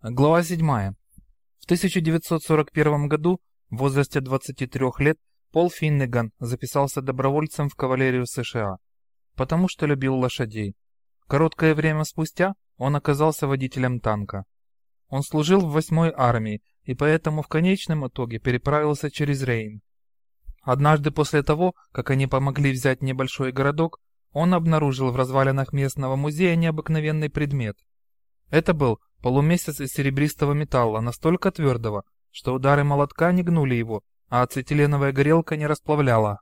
Глава 7. В 1941 году, в возрасте 23 лет, Пол Финнеган записался добровольцем в кавалерию США, потому что любил лошадей. Короткое время спустя он оказался водителем танка. Он служил в 8-й армии и поэтому в конечном итоге переправился через Рейн. Однажды после того, как они помогли взять небольшой городок, он обнаружил в развалинах местного музея необыкновенный предмет. Это был Полумесяц из серебристого металла, настолько твердого, что удары молотка не гнули его, а ацетиленовая горелка не расплавляла.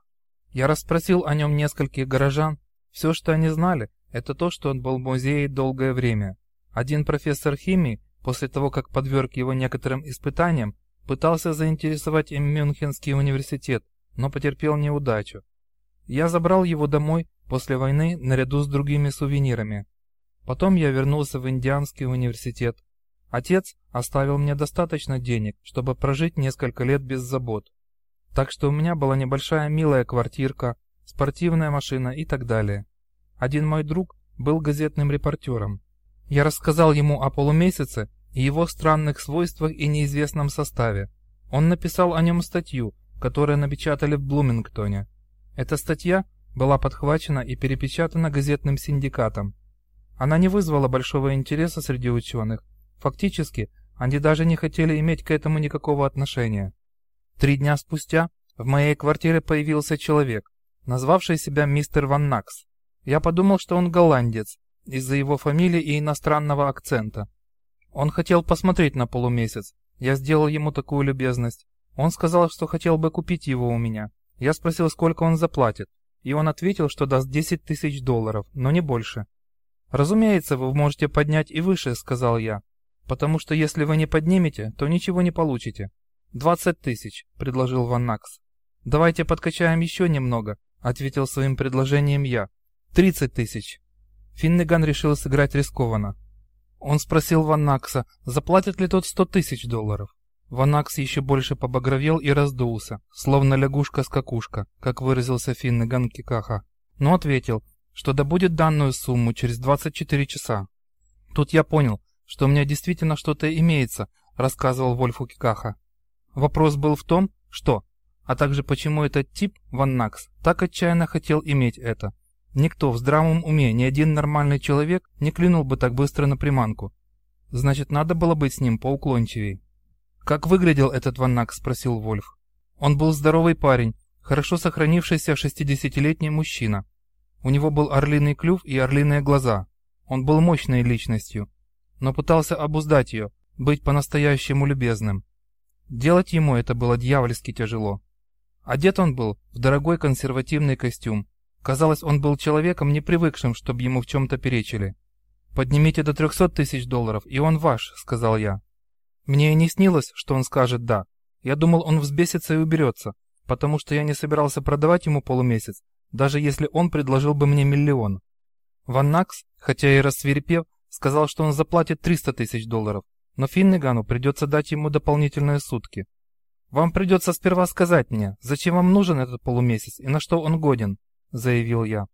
Я расспросил о нем нескольких горожан. Все, что они знали, это то, что он был в музее долгое время. Один профессор химии, после того, как подверг его некоторым испытаниям, пытался заинтересовать им Мюнхенский университет, но потерпел неудачу. Я забрал его домой после войны наряду с другими сувенирами. Потом я вернулся в Индианский университет. Отец оставил мне достаточно денег, чтобы прожить несколько лет без забот. Так что у меня была небольшая милая квартирка, спортивная машина и так далее. Один мой друг был газетным репортером. Я рассказал ему о полумесяце и его странных свойствах и неизвестном составе. Он написал о нем статью, которую напечатали в Блумингтоне. Эта статья была подхвачена и перепечатана газетным синдикатом. Она не вызвала большого интереса среди ученых. Фактически, они даже не хотели иметь к этому никакого отношения. Три дня спустя в моей квартире появился человек, назвавший себя мистер Ван Накс. Я подумал, что он голландец, из-за его фамилии и иностранного акцента. Он хотел посмотреть на полумесяц. Я сделал ему такую любезность. Он сказал, что хотел бы купить его у меня. Я спросил, сколько он заплатит, и он ответил, что даст 10 тысяч долларов, но не больше. «Разумеется, вы можете поднять и выше», — сказал я. «Потому что если вы не поднимете, то ничего не получите». «Двадцать тысяч», — предложил Ван Накс. «Давайте подкачаем еще немного», — ответил своим предложением я. «Тридцать тысяч». Финнеган решил сыграть рискованно. Он спросил Ван Накса, заплатит ли тот сто тысяч долларов. Ван Накс еще больше побагровел и раздулся, словно лягушка-скакушка, как выразился Финнеган Кикаха, но ответил, что добудет данную сумму через 24 часа. Тут я понял, что у меня действительно что-то имеется, рассказывал Вольфу Кикаха. Вопрос был в том, что, а также почему этот тип, Ван Накс, так отчаянно хотел иметь это. Никто в здравом уме, ни один нормальный человек не клюнул бы так быстро на приманку. Значит, надо было быть с ним поуклончивей. «Как выглядел этот Ван Накс?» – спросил Вольф. Он был здоровый парень, хорошо сохранившийся шестидесятилетний мужчина. У него был орлиный клюв и орлиные глаза. Он был мощной личностью, но пытался обуздать ее, быть по-настоящему любезным. Делать ему это было дьявольски тяжело. Одет он был в дорогой консервативный костюм. Казалось, он был человеком, не привыкшим, чтобы ему в чем-то перечили. «Поднимите до 300 тысяч долларов, и он ваш», — сказал я. Мне и не снилось, что он скажет «да». Я думал, он взбесится и уберется, потому что я не собирался продавать ему полумесяц, даже если он предложил бы мне миллион. Ван Накс, хотя и рассверепев, сказал, что он заплатит 300 тысяч долларов, но Финнегану придется дать ему дополнительные сутки. «Вам придется сперва сказать мне, зачем вам нужен этот полумесяц и на что он годен», — заявил я.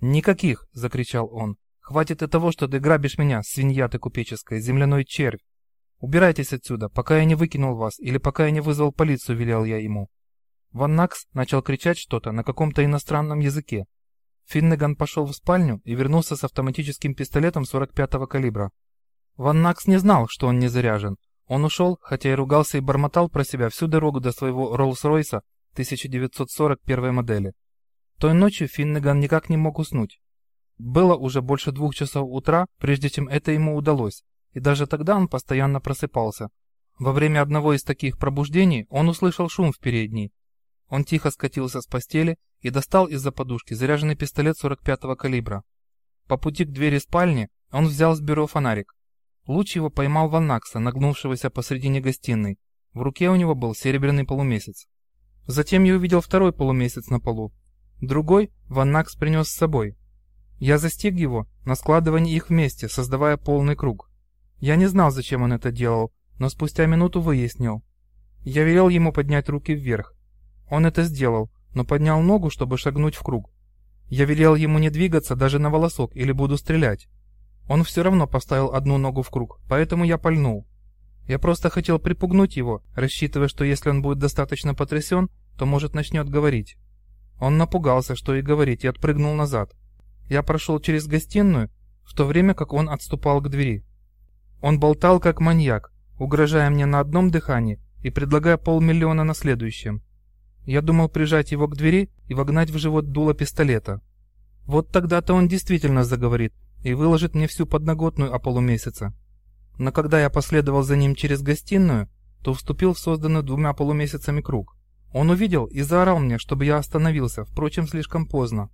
«Никаких!» — закричал он. «Хватит и того, что ты грабишь меня, свинья ты купеческая, земляной червь! Убирайтесь отсюда, пока я не выкинул вас, или пока я не вызвал полицию», — велел я ему. Ван Накс начал кричать что-то на каком-то иностранном языке. Финнеган пошел в спальню и вернулся с автоматическим пистолетом 45-го калибра. Ван Накс не знал, что он не заряжен. Он ушел, хотя и ругался и бормотал про себя всю дорогу до своего Роллс-Ройса 1941 модели. Той ночью Финнеган никак не мог уснуть. Было уже больше двух часов утра, прежде чем это ему удалось, и даже тогда он постоянно просыпался. Во время одного из таких пробуждений он услышал шум в передней, он тихо скатился с постели и достал из-за подушки заряженный пистолет 45-го калибра. По пути к двери спальни он взял с бюро фонарик. Луч его поймал Ван Накса, нагнувшегося посредине гостиной. В руке у него был серебряный полумесяц. Затем я увидел второй полумесяц на полу. Другой Ван Накс принес с собой. Я застиг его на складывании их вместе, создавая полный круг. Я не знал, зачем он это делал, но спустя минуту выяснил. Я велел ему поднять руки вверх, он это сделал, но поднял ногу, чтобы шагнуть в круг. Я велел ему не двигаться даже на волосок или буду стрелять. Он все равно поставил одну ногу в круг, поэтому я пальнул. Я просто хотел припугнуть его, рассчитывая, что если он будет достаточно потрясен, то, может, начнет говорить. Он напугался, что и говорить, и отпрыгнул назад. Я прошел через гостиную, в то время как он отступал к двери. Он болтал как маньяк, угрожая мне на одном дыхании и предлагая полмиллиона на следующем. Я думал прижать его к двери и вогнать в живот дуло пистолета. Вот тогда-то он действительно заговорит и выложит мне всю подноготную о полумесяце. Но когда я последовал за ним через гостиную, то вступил в созданный двумя полумесяцами круг. Он увидел и заорал мне, чтобы я остановился, впрочем, слишком поздно.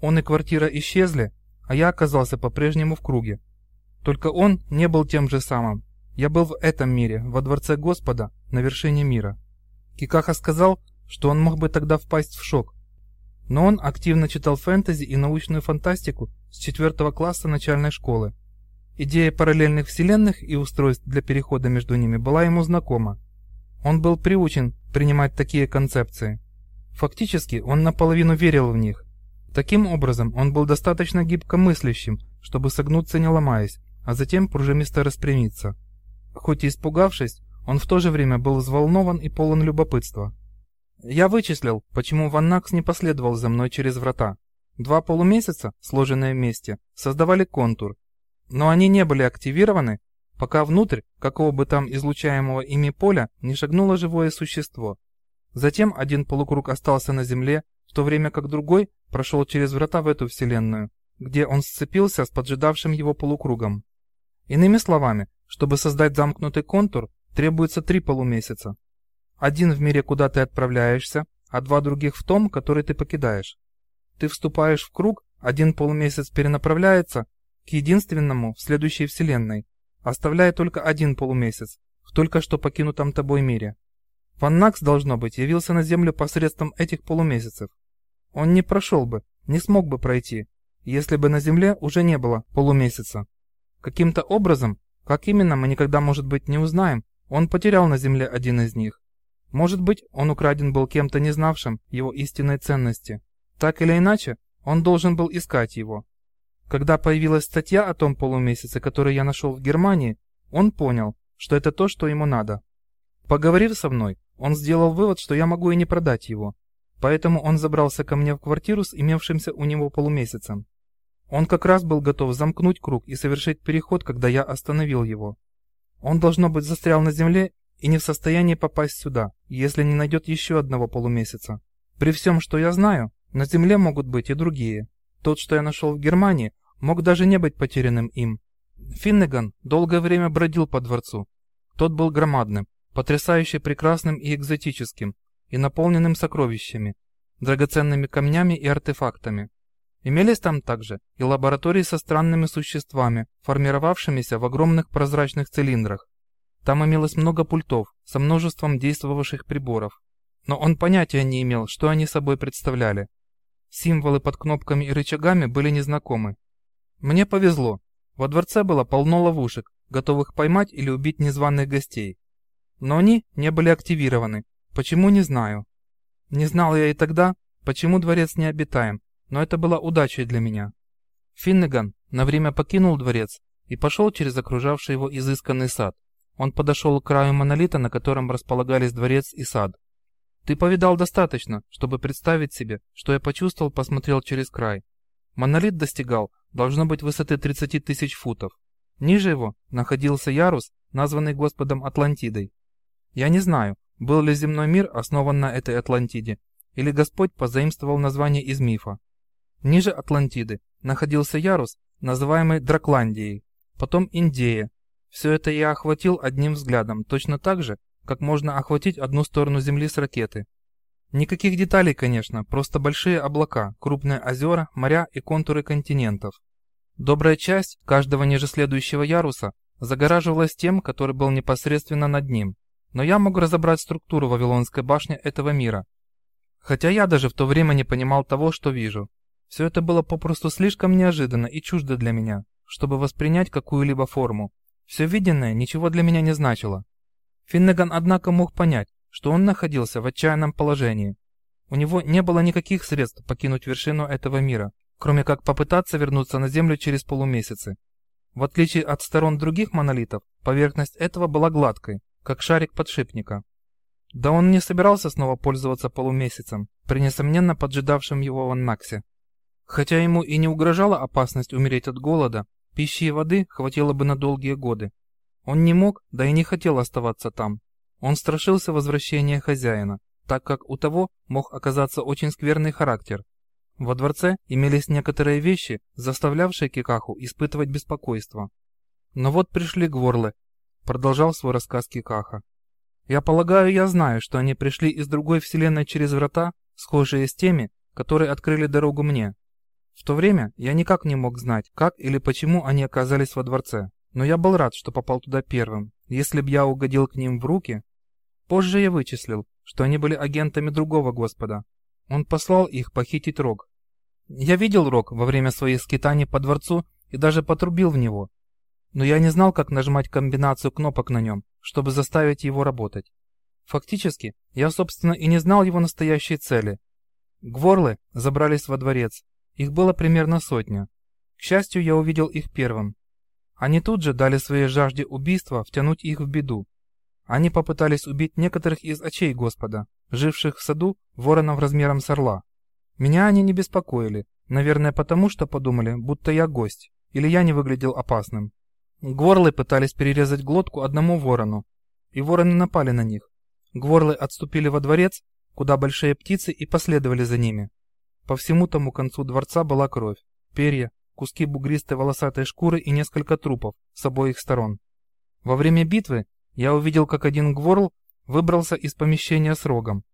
Он и квартира исчезли, а я оказался по-прежнему в круге. Только он не был тем же самым. Я был в этом мире, во дворце Господа, на вершине мира. Кикаха сказал, что он мог бы тогда впасть в шок. Но он активно читал фэнтези и научную фантастику с четвертого класса начальной школы. Идея параллельных вселенных и устройств для перехода между ними была ему знакома. Он был приучен принимать такие концепции. Фактически он наполовину верил в них. Таким образом, он был достаточно гибко мыслящим, чтобы согнуться не ломаясь, а затем пружинисто распрямиться. Хоть и испугавшись, он в то же время был взволнован и полон любопытства. Я вычислил, почему Ваннакс не последовал за мной через врата. Два полумесяца, сложенные вместе, создавали контур, но они не были активированы, пока внутрь какого бы там излучаемого ими поля не шагнуло живое существо. Затем один полукруг остался на Земле, в то время как другой прошел через врата в эту Вселенную, где он сцепился с поджидавшим его полукругом. Иными словами, чтобы создать замкнутый контур, требуется три полумесяца. Один в мире, куда ты отправляешься, а два других в том, который ты покидаешь. Ты вступаешь в круг, один полумесяц перенаправляется, к единственному в следующей вселенной, оставляя только один полумесяц в только что покинутом тобой мире. Ваннакс, должно быть, явился на Землю посредством этих полумесяцев. Он не прошел бы, не смог бы пройти, если бы на Земле уже не было полумесяца. Каким-то образом, как именно мы никогда, может быть, не узнаем, он потерял на Земле один из них. Может быть, он украден был кем-то не знавшим его истинной ценности. Так или иначе, он должен был искать его. Когда появилась статья о том полумесяце, который я нашел в Германии, он понял, что это то, что ему надо. Поговорив со мной, он сделал вывод, что я могу и не продать его. Поэтому он забрался ко мне в квартиру с имевшимся у него полумесяцем. Он как раз был готов замкнуть круг и совершить переход, когда я остановил его. Он, должно быть, застрял на земле и не в состоянии попасть сюда, если не найдет еще одного полумесяца. При всем, что я знаю, на земле могут быть и другие. Тот, что я нашел в Германии, мог даже не быть потерянным им. Финнеган долгое время бродил по дворцу. Тот был громадным, потрясающе прекрасным и экзотическим, и наполненным сокровищами, драгоценными камнями и артефактами. Имелись там также и лаборатории со странными существами, формировавшимися в огромных прозрачных цилиндрах. Там имелось много пультов со множеством действовавших приборов. Но он понятия не имел, что они собой представляли. Символы под кнопками и рычагами были незнакомы. Мне повезло. Во дворце было полно ловушек, готовых поймать или убить незваных гостей. Но они не были активированы. Почему, не знаю. Не знал я и тогда, почему дворец не обитаем, но это была удачей для меня. Финнеган на время покинул дворец и пошел через окружавший его изысканный сад. Он подошел к краю монолита, на котором располагались дворец и сад. Ты повидал достаточно, чтобы представить себе, что я почувствовал, посмотрел через край. Монолит достигал, должно быть, высоты 30 тысяч футов. Ниже его находился ярус, названный Господом Атлантидой. Я не знаю, был ли земной мир основан на этой Атлантиде, или Господь позаимствовал название из мифа. Ниже Атлантиды находился ярус, называемый Дракландией, потом Индея. Все это я охватил одним взглядом, точно так же, как можно охватить одну сторону Земли с ракеты. Никаких деталей, конечно, просто большие облака, крупные озера, моря и контуры континентов. Добрая часть каждого ниже следующего яруса загораживалась тем, который был непосредственно над ним. Но я мог разобрать структуру Вавилонской башни этого мира. Хотя я даже в то время не понимал того, что вижу. Все это было попросту слишком неожиданно и чуждо для меня, чтобы воспринять какую-либо форму. Все виденное ничего для меня не значило. Финнеган, однако, мог понять, что он находился в отчаянном положении. У него не было никаких средств покинуть вершину этого мира, кроме как попытаться вернуться на Землю через полумесяцы. В отличие от сторон других монолитов, поверхность этого была гладкой, как шарик подшипника. Да он не собирался снова пользоваться полумесяцем, при несомненно поджидавшем его в Аннаксе. Хотя ему и не угрожала опасность умереть от голода, пищи и воды хватило бы на долгие годы. Он не мог, да и не хотел оставаться там. Он страшился возвращения хозяина, так как у того мог оказаться очень скверный характер. Во дворце имелись некоторые вещи, заставлявшие Кикаху испытывать беспокойство. Но вот пришли гворлы, продолжал свой рассказ Кикаха. Я полагаю, я знаю, что они пришли из другой вселенной через врата, схожие с теми, которые открыли дорогу мне. В то время я никак не мог знать, как или почему они оказались во дворце, но я был рад, что попал туда первым. Если б я угодил к ним в руки... Позже я вычислил, что они были агентами другого господа. Он послал их похитить Рог. Я видел Рог во время своих скитаний по дворцу и даже потрубил в него, но я не знал, как нажимать комбинацию кнопок на нем, чтобы заставить его работать. Фактически, я, собственно, и не знал его настоящей цели. Гворлы забрались во дворец. Их было примерно сотня. К счастью, я увидел их первым. Они тут же дали своей жажде убийства втянуть их в беду. Они попытались убить некоторых из очей Господа, живших в саду воронов размером с орла. Меня они не беспокоили, наверное потому, что подумали, будто я гость, или я не выглядел опасным. Гворлы пытались перерезать глотку одному ворону, и вороны напали на них. Гворлы отступили во дворец, куда большие птицы и последовали за ними. По всему тому концу дворца была кровь, перья, куски бугристой волосатой шкуры и несколько трупов с обоих сторон. Во время битвы я увидел, как один гворл выбрался из помещения с рогом.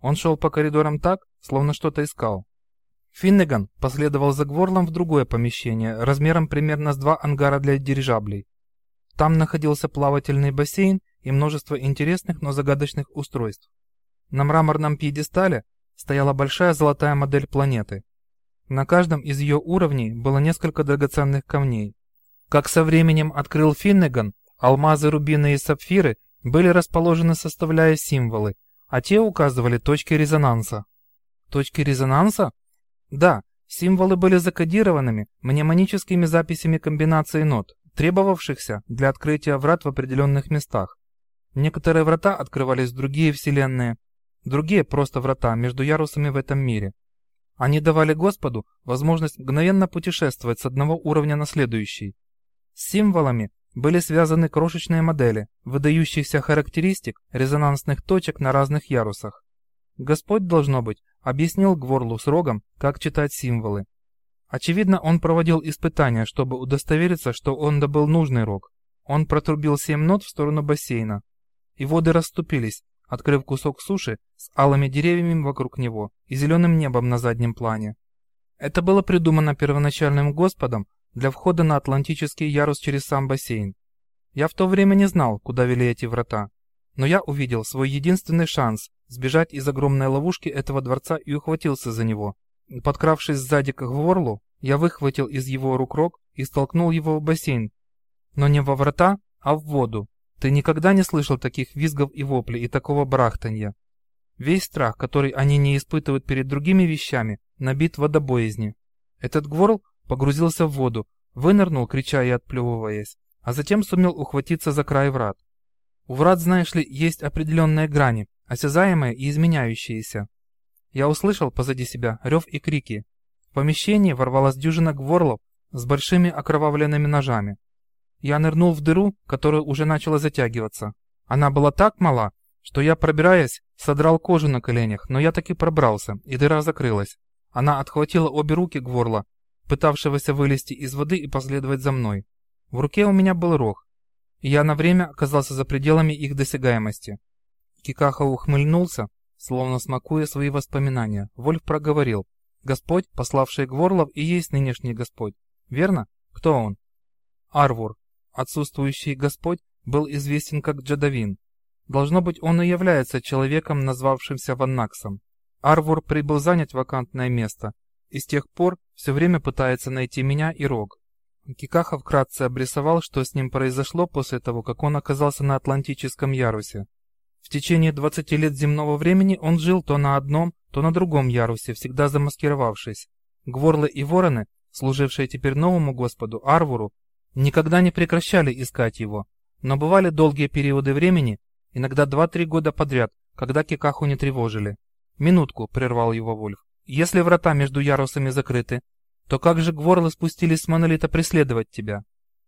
Он шел по коридорам так, словно что-то искал. Финнеган последовал за Гворлом в другое помещение, размером примерно с два ангара для дирижаблей. Там находился плавательный бассейн и множество интересных, но загадочных устройств. На мраморном пьедестале стояла большая золотая модель планеты. На каждом из ее уровней было несколько драгоценных камней. Как со временем открыл Финнеган, алмазы, рубины и сапфиры были расположены составляя символы, а те указывали точки резонанса. Точки резонанса? Да, символы были закодированными мнемоническими записями комбинаций нот, требовавшихся для открытия врат в определенных местах. Некоторые врата открывались в другие вселенные, другие просто врата между ярусами в этом мире. Они давали Господу возможность мгновенно путешествовать с одного уровня на следующий. С символами были связаны крошечные модели, выдающихся характеристик резонансных точек на разных ярусах. Господь, должно быть, объяснил Гворлу с Рогом, как читать символы. Очевидно, он проводил испытания, чтобы удостовериться, что он добыл нужный рог. Он протрубил семь нот в сторону бассейна, и воды расступились, открыв кусок суши с алыми деревьями вокруг него и зеленым небом на заднем плане. Это было придумано первоначальным Господом для входа на Атлантический ярус через сам бассейн. Я в то время не знал, куда вели эти врата, но я увидел свой единственный шанс сбежать из огромной ловушки этого дворца и ухватился за него. Подкравшись сзади к Гворлу, я выхватил из его рук рог и столкнул его в бассейн. Но не во врата, а в воду. Ты никогда не слышал таких визгов и воплей и такого барахтанья. Весь страх, который они не испытывают перед другими вещами, набит водобоязни. Этот Гворл погрузился в воду, вынырнул, крича и отплевываясь, а затем сумел ухватиться за край врат. У врат, знаешь ли, есть определенные грани, осязаемые и изменяющиеся. Я услышал позади себя рев и крики. В помещении ворвалась дюжина гворлов с большими окровавленными ножами. Я нырнул в дыру, которая уже начала затягиваться. Она была так мала, что я, пробираясь, содрал кожу на коленях, но я таки пробрался, и дыра закрылась. Она отхватила обе руки гворла, пытавшегося вылезти из воды и последовать за мной. В руке у меня был рог, и я на время оказался за пределами их досягаемости. Кикаха ухмыльнулся, словно смакуя свои воспоминания. Вольф проговорил. «Господь, пославший Гворлов, и есть нынешний Господь. Верно? Кто он?» «Арвур. Отсутствующий Господь был известен как Джадавин. Должно быть, он и является человеком, назвавшимся Ваннаксом. Арвур прибыл занять вакантное место, и с тех пор все время пытается найти меня и Рог. Кикаха вкратце обрисовал, что с ним произошло после того, как он оказался на Атлантическом ярусе. В течение 20 лет земного времени он жил то на одном, то на другом ярусе, всегда замаскировавшись. Гворлы и вороны, служившие теперь новому господу Арвуру, никогда не прекращали искать его, но бывали долгие периоды времени, иногда 2-3 года подряд, когда Кикаху не тревожили. «Минутку», — прервал его Вольф. «Если врата между ярусами закрыты, то как же гворлы спустились с монолита преследовать тебя?»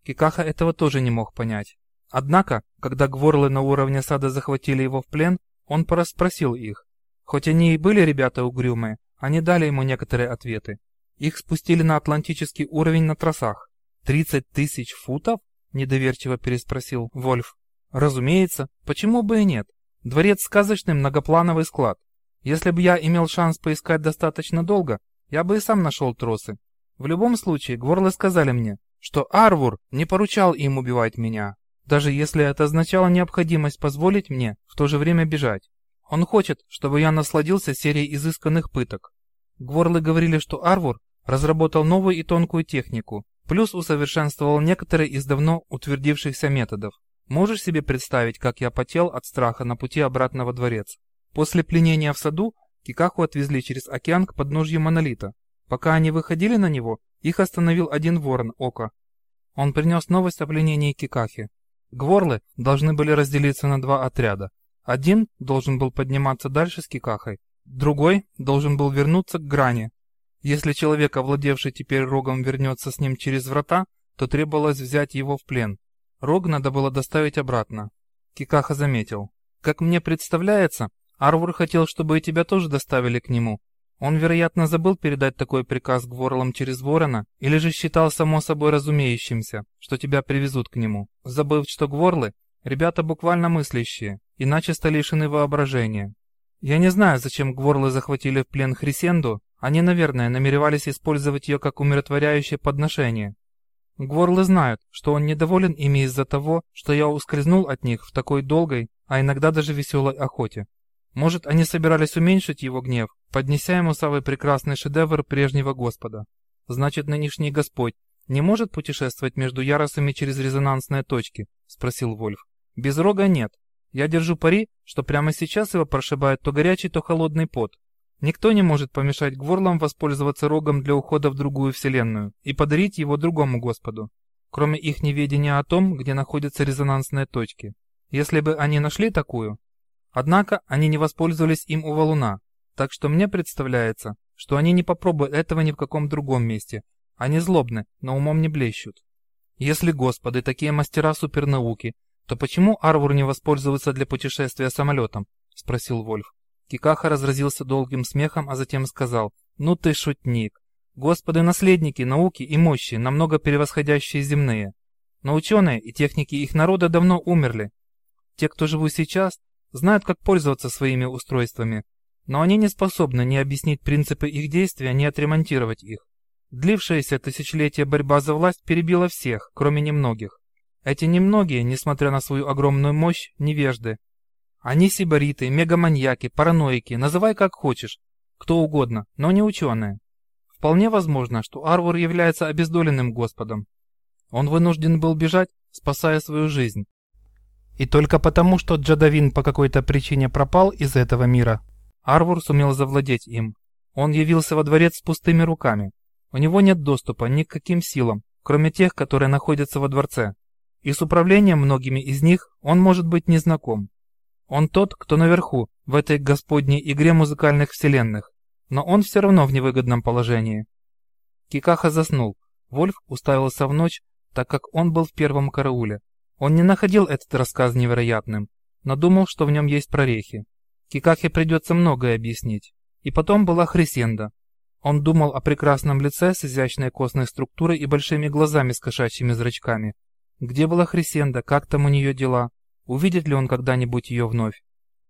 Кикаха этого тоже не мог понять. Однако, когда гворлы на уровне сада захватили его в плен, он порасспросил их. Хоть они и были ребята угрюмые, они дали ему некоторые ответы. Их спустили на атлантический уровень на тросах. «Тридцать тысяч футов?» – недоверчиво переспросил Вольф. «Разумеется. Почему бы и нет? Дворец – сказочный многоплановый склад. Если бы я имел шанс поискать достаточно долго, я бы и сам нашел тросы. В любом случае, гворлы сказали мне, что Арвур не поручал им убивать меня, даже если это означало необходимость позволить мне в то же время бежать. Он хочет, чтобы я насладился серией изысканных пыток. Гворлы говорили, что Арвур разработал новую и тонкую технику, плюс усовершенствовал некоторые из давно утвердившихся методов. Можешь себе представить, как я потел от страха на пути обратно во дворец? После пленения в саду Кикаху отвезли через океан к подножью монолита. Пока они выходили на него, их остановил один ворон Ока. Он принес новость о пленении Кикахи. Гворлы должны были разделиться на два отряда. Один должен был подниматься дальше с Кикахой, другой должен был вернуться к грани. Если человек, овладевший теперь рогом, вернется с ним через врата, то требовалось взять его в плен. Рог надо было доставить обратно. Кикаха заметил. «Как мне представляется, Арвур хотел, чтобы и тебя тоже доставили к нему. Он, вероятно, забыл передать такой приказ Гворлам через Ворона, или же считал само собой разумеющимся, что тебя привезут к нему, забыв, что Гворлы — ребята буквально мыслящие, иначе лишены воображения. Я не знаю, зачем Гворлы захватили в плен Хрисенду, они, наверное, намеревались использовать ее как умиротворяющее подношение. Гворлы знают, что он недоволен ими из-за того, что я ускользнул от них в такой долгой, а иногда даже веселой охоте. Может, они собирались уменьшить его гнев, поднеся ему самый прекрасный шедевр прежнего Господа. Значит, нынешний Господь не может путешествовать между ярусами через резонансные точки? Спросил Вольф. Без рога нет. Я держу пари, что прямо сейчас его прошибает то горячий, то холодный пот. Никто не может помешать Гворлам воспользоваться рогом для ухода в другую вселенную и подарить его другому Господу, кроме их неведения о том, где находятся резонансные точки. Если бы они нашли такую... Однако они не воспользовались им у валуна, так что мне представляется, что они не попробуют этого ни в каком другом месте. Они злобны, но умом не блещут. Если Господы такие мастера супернауки, то почему Арвур не воспользуется для путешествия самолетом? Спросил Вольф. Кикаха разразился долгим смехом, а затем сказал, «Ну ты шутник. Господы наследники науки и мощи, намного превосходящие земные. Но ученые и техники их народа давно умерли. Те, кто живут сейчас, знают, как пользоваться своими устройствами, но они не способны ни объяснить принципы их действия, ни отремонтировать их. Длившаяся тысячелетия борьба за власть перебила всех, кроме немногих. Эти немногие, несмотря на свою огромную мощь, невежды, они сибариты, мегаманьяки, параноики, называй как хочешь, кто угодно, но не ученые. Вполне возможно, что Арвур является обездоленным господом. Он вынужден был бежать, спасая свою жизнь. И только потому, что Джадавин по какой-то причине пропал из этого мира, Арвур сумел завладеть им. Он явился во дворец с пустыми руками. У него нет доступа ни к каким силам, кроме тех, которые находятся во дворце. И с управлением многими из них он может быть не знаком. Он тот, кто наверху, в этой господней игре музыкальных вселенных, но он все равно в невыгодном положении. Кикаха заснул. Вольф уставился в ночь, так как он был в первом карауле. Он не находил этот рассказ невероятным, но думал, что в нем есть прорехи. Кикахе придется многое объяснить. И потом была Хрисенда. Он думал о прекрасном лице с изящной костной структурой и большими глазами с кошачьими зрачками. Где была Хрисенда, как там у нее дела? Увидит ли он когда-нибудь ее вновь?